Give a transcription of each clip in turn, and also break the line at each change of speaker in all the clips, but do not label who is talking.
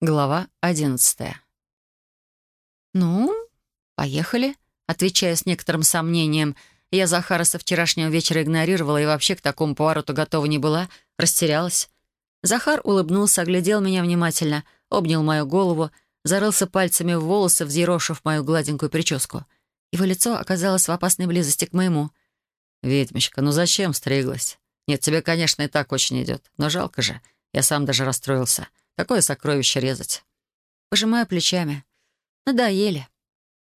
Глава одиннадцатая. «Ну, поехали», — отвечая с некоторым сомнением. Я Захара со вчерашнего вечера игнорировала и вообще к такому повороту готова не была, растерялась. Захар улыбнулся, оглядел меня внимательно, обнял мою голову, зарылся пальцами в волосы, взъерошив мою гладенькую прическу. Его лицо оказалось в опасной близости к моему.
«Ведьмочка, ну зачем стриглась? Нет, тебе, конечно, и так очень идет, но жалко же. Я сам даже расстроился. Такое сокровище резать».
Пожимаю плечами. Надоели.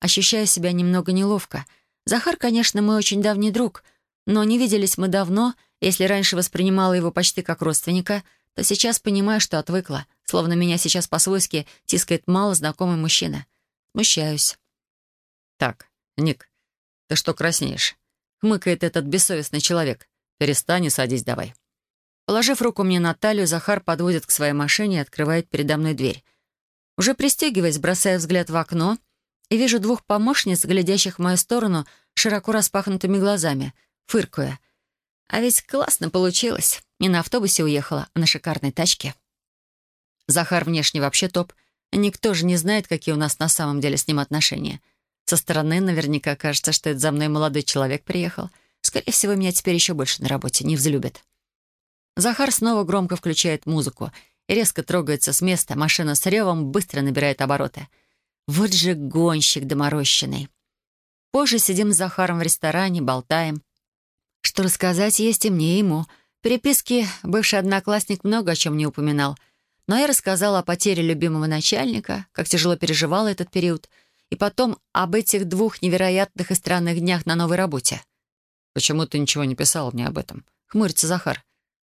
Ощущаю себя немного неловко. Захар, конечно, мой очень давний друг, но не виделись мы давно. Если раньше воспринимала его почти как родственника, то сейчас понимаю, что отвыкла, словно меня сейчас по-свойски тискает мало знакомый мужчина. Смущаюсь.
«Так, Ник, ты что краснеешь?» — хмыкает этот бессовестный человек. «Перестань садись давай».
Положив руку мне на талию, Захар подводит к своей машине и открывает передо мной дверь. Уже пристегиваясь, бросая взгляд в окно и вижу двух помощниц, глядящих в мою сторону широко распахнутыми глазами, фыркая. А ведь классно получилось. Не на автобусе уехала, а на шикарной тачке. Захар внешне вообще топ. Никто же не знает, какие у нас на самом деле с ним отношения. Со стороны наверняка кажется, что это за мной молодой человек приехал. Скорее всего, меня теперь еще больше на работе не взлюбят. Захар снова громко включает музыку и резко трогается с места. Машина с ревом быстро набирает обороты. Вот же гонщик доморощенный. Позже сидим с Захаром в ресторане, болтаем. Что рассказать есть и мне, и ему. В переписке бывший одноклассник много о чем не упоминал. Но я рассказала о потере любимого начальника, как тяжело переживала этот период, и потом об этих двух невероятных и странных днях на новой работе.
«Почему ты ничего не писал мне об этом?» — хмурится Захар.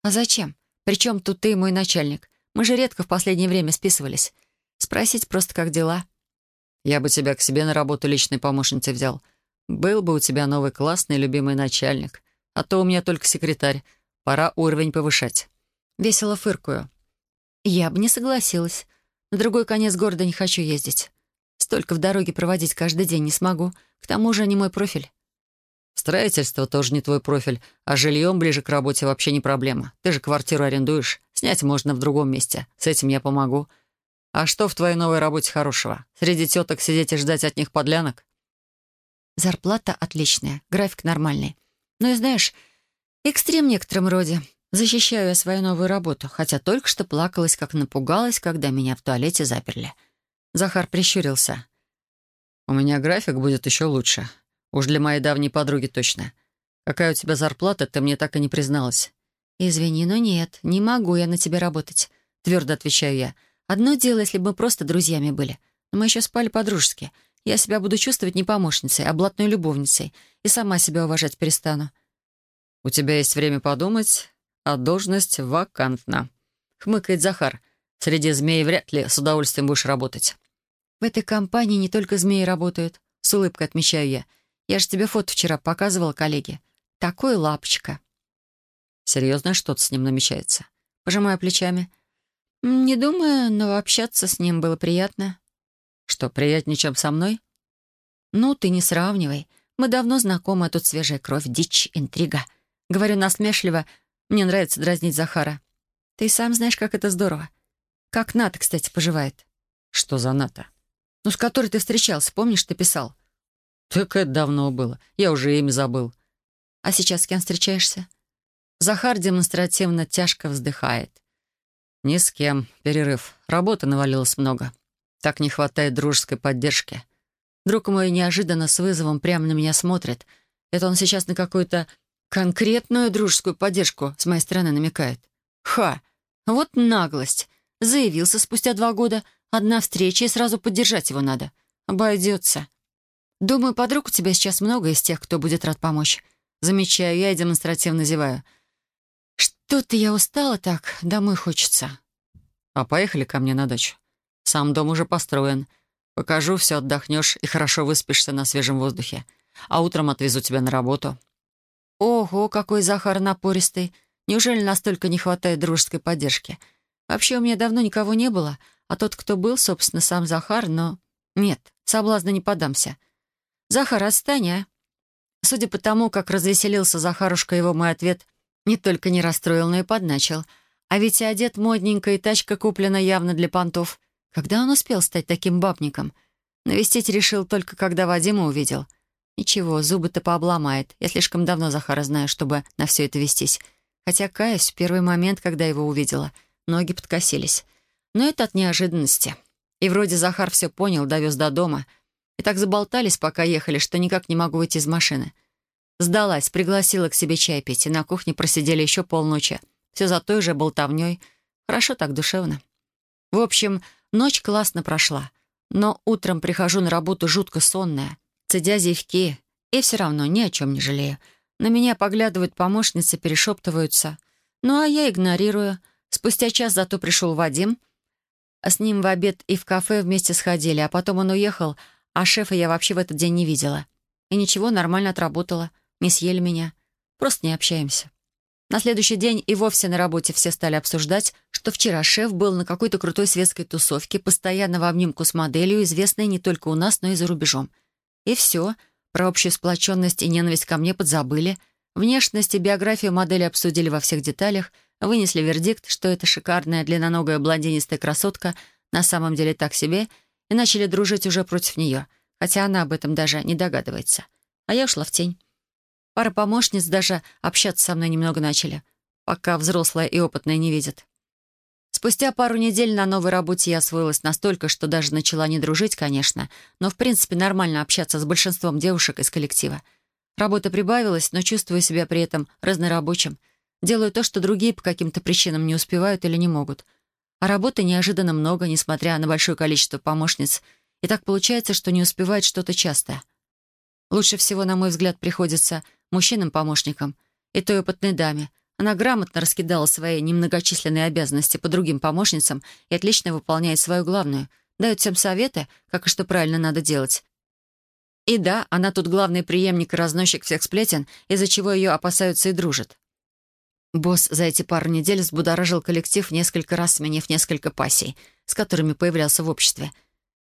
«А зачем? Причем тут ты мой начальник? Мы же редко в последнее время списывались. Спросить просто, как дела?»
«Я бы тебя к себе на работу личной помощницей взял. Был бы у тебя новый классный любимый начальник. А то у меня только секретарь. Пора уровень повышать».
Весело фыркую. «Я бы не согласилась. На другой конец города не хочу ездить. Столько в дороге проводить каждый день не смогу. К тому же не мой профиль».
Строительство тоже не твой профиль, а жильем ближе к работе вообще не проблема. Ты же квартиру арендуешь. Снять можно в другом месте. С этим я помогу. А что в твоей новой работе хорошего? Среди теток сидеть и ждать от них подлянок?
Зарплата отличная, график нормальный. Ну и знаешь, экстрем в некотором роде. Защищаю я свою новую работу, хотя только что плакалась, как напугалась, когда меня в туалете заперли. Захар прищурился.
«У меня график будет еще лучше. Уж для моей давней подруги точно. Какая у тебя зарплата, ты мне так и не призналась».
«Извини, но нет, не могу я на тебя работать», — твердо отвечаю я. «Одно дело, если бы мы просто друзьями были. Но мы еще спали по-дружески. Я себя буду чувствовать не помощницей, а блатной любовницей. И сама себя уважать перестану».
«У тебя есть время подумать, а должность вакантна», — хмыкает Захар. «Среди змей вряд ли с удовольствием будешь работать».
«В этой компании не только змеи работают», — с улыбкой отмечаю я. Я же тебе фото вчера показывала коллеге. Такой лапочка».
«Серьезно, что-то с ним намечается?»
Пожимаю плечами. «Не думаю, но общаться с ним было приятно».
«Что, приятнее, чем со мной?»
«Ну, ты не сравнивай. Мы давно знакомы, а тут свежая кровь, дичь, интрига». Говорю насмешливо, мне нравится дразнить Захара. «Ты сам знаешь, как это здорово. Как Ната, кстати, поживает».
«Что за Ната?»
«Ну, с которой ты встречался, помнишь, ты писал?»
«Так это давно было. Я уже имя забыл».
«А сейчас с кем встречаешься?» Захар демонстративно тяжко вздыхает.
«Ни с кем. Перерыв. Работы навалилось много. Так не хватает дружеской поддержки».
Друг мой неожиданно с вызовом прямо на меня смотрит. Это он сейчас на какую-то конкретную дружескую поддержку с моей стороны намекает. Ха! Вот наглость. Заявился спустя два года. Одна встреча, и сразу поддержать его надо. Обойдется. «Думаю, подруг у тебя сейчас много из тех, кто будет рад помочь». Замечаю я и демонстративно зеваю. «Что-то я устала так, домой хочется».
«А поехали ко мне на дачу. Сам дом уже построен. Покажу, все отдохнешь и хорошо выспишься на свежем воздухе. А утром отвезу тебя на работу».
«Ого, какой Захар напористый. Неужели настолько не хватает дружеской поддержки? Вообще у меня давно никого не было, а тот, кто был, собственно, сам Захар, но... Нет, соблазна не подамся». «Захар, отстань, а!» Судя по тому, как развеселился Захарушка, его мой ответ не только не расстроил, но и подначил. А ведь и одет модненько, и тачка куплена явно для понтов. Когда он успел стать таким бабником? Навестить решил только, когда Вадима увидел. Ничего, зубы-то пообломает. Я слишком давно Захара знаю, чтобы на все это вестись. Хотя, каюсь, в первый момент, когда его увидела, ноги подкосились. Но это от неожиданности. И вроде Захар все понял, довез до дома. И так заболтались, пока ехали, что никак не могу выйти из машины. Сдалась, пригласила к себе чай пить, и на кухне просидели еще полночи. Все за той же болтовней. Хорошо так, душевно. В общем, ночь классно прошла. Но утром прихожу на работу жутко сонная, цедя зевки, и все равно ни о чем не жалею. На меня поглядывают помощницы, перешептываются. Ну, а я игнорирую. Спустя час зато пришел Вадим. С ним в обед и в кафе вместе сходили, а потом он уехал, а шефа я вообще в этот день не видела. И ничего, нормально отработала. Не съели меня. Просто не общаемся. На следующий день и вовсе на работе все стали обсуждать, что вчера шеф был на какой-то крутой светской тусовке, постоянно в обнимку с моделью, известной не только у нас, но и за рубежом. И все. Про общую сплоченность и ненависть ко мне подзабыли. Внешность и биографию модели обсудили во всех деталях, вынесли вердикт, что эта шикарная длинноногая блондинистая красотка на самом деле так себе, и начали дружить уже против нее, хотя она об этом даже не догадывается. А я ушла в тень. Пара помощниц даже общаться со мной немного начали, пока взрослая и опытная не видят. Спустя пару недель на новой работе я освоилась настолько, что даже начала не дружить, конечно, но в принципе нормально общаться с большинством девушек из коллектива. Работа прибавилась, но чувствую себя при этом разнорабочим. Делаю то, что другие по каким-то причинам не успевают или не могут. А работы неожиданно много, несмотря на большое количество помощниц. И так получается, что не успевает что-то часто. Лучше всего, на мой взгляд, приходится мужчинам-помощникам и той опытной даме. Она грамотно раскидала свои немногочисленные обязанности по другим помощницам и отлично выполняет свою главную. Дает всем советы, как и что правильно надо делать. И да, она тут главный преемник и разносчик всех сплетен, из-за чего ее опасаются и дружат. Босс за эти пару недель взбудоражил коллектив несколько раз, сменив несколько пассий, с которыми появлялся в обществе.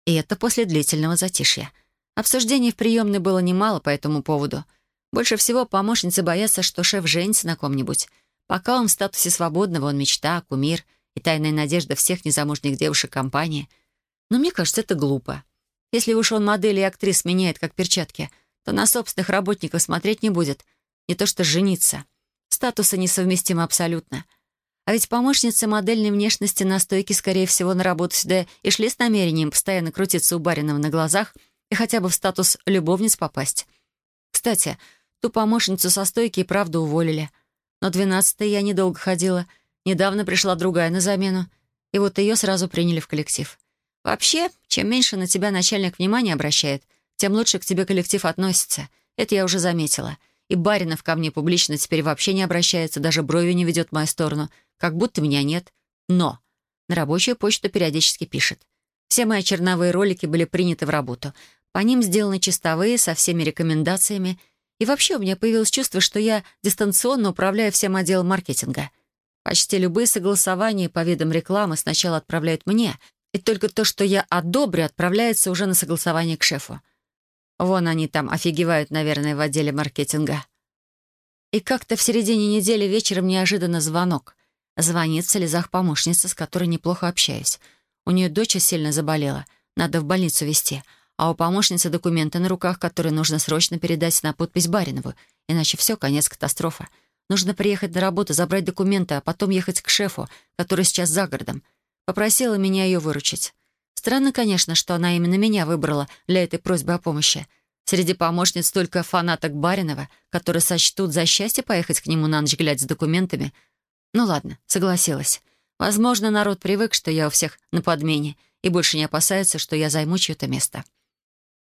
И это после длительного затишья. Обсуждений в приемной было немало по этому поводу — больше всего помощницы боятся, что шеф женится на ком-нибудь. Пока он в статусе свободного, он мечта, кумир и тайная надежда всех незамужних девушек компании. Но мне кажется, это глупо. Если уж он модели и актрис меняет как перчатки, то на собственных работников смотреть не будет. Не то что жениться. Статусы несовместимы абсолютно. А ведь помощницы модельной внешности на стойке, скорее всего, на работу сюда и шли с намерением постоянно крутиться у Баринова на глазах и хотя бы в статус любовниц попасть. Кстати, Ту помощницу со стойки и правда уволили. Но двенадцатой я недолго ходила. Недавно пришла другая на замену. И вот ее сразу приняли в коллектив. Вообще, чем меньше на тебя начальник внимания обращает, тем лучше к тебе коллектив относится. Это я уже заметила. И Баринов ко мне публично теперь вообще не обращается, даже брови не ведет в мою сторону, как будто меня нет. Но на рабочую почту периодически пишет. Все мои черновые ролики были приняты в работу. По ним сделаны чистовые со всеми рекомендациями — и вообще у меня появилось чувство, что я дистанционно управляю всем отделом маркетинга. Почти любые согласования по видам рекламы сначала отправляют мне, и только то, что я одобрю, отправляется уже на согласование к шефу. Вон они там офигевают, наверное, в отделе маркетинга. И как-то в середине недели вечером неожиданно звонок. Звонит в слезах помощница, с которой неплохо общаюсь. У нее дочь сильно заболела, надо в больницу везти — а у помощницы документы на руках, которые нужно срочно передать на подпись Баринову, иначе все, конец катастрофа. Нужно приехать на работу, забрать документы, а потом ехать к шефу, который сейчас за городом. Попросила меня ее выручить. Странно, конечно, что она именно меня выбрала для этой просьбы о помощи. Среди помощниц только фанаток Баринова, которые сочтут за счастье поехать к нему на ночь глядя с документами. Ну ладно, согласилась. Возможно, народ привык, что я у всех на подмене, и больше не опасается, что я займу чье-то место.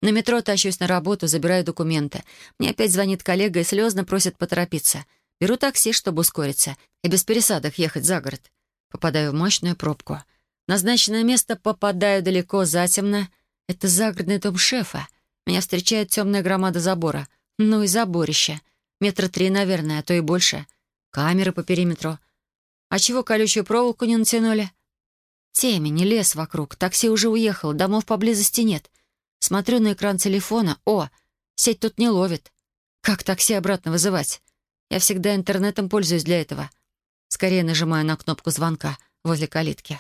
На метро тащусь на работу, забираю документы. Мне опять звонит коллега и слезно просит поторопиться. Беру такси, чтобы ускориться, и без пересадок ехать за город. Попадаю в мощную пробку. Назначенное место попадаю далеко затемно. Это загородный дом шефа. Меня встречает темная громада забора. Ну и заборище. Метра три, наверное, а то и больше. Камеры по периметру. А чего колючую проволоку не натянули? Темень, лес вокруг. Такси уже уехало, домов поблизости нет. Смотрю на экран телефона. О, сеть тут не ловит. Как такси обратно вызывать? Я всегда интернетом пользуюсь для этого. Скорее нажимаю на кнопку звонка возле калитки.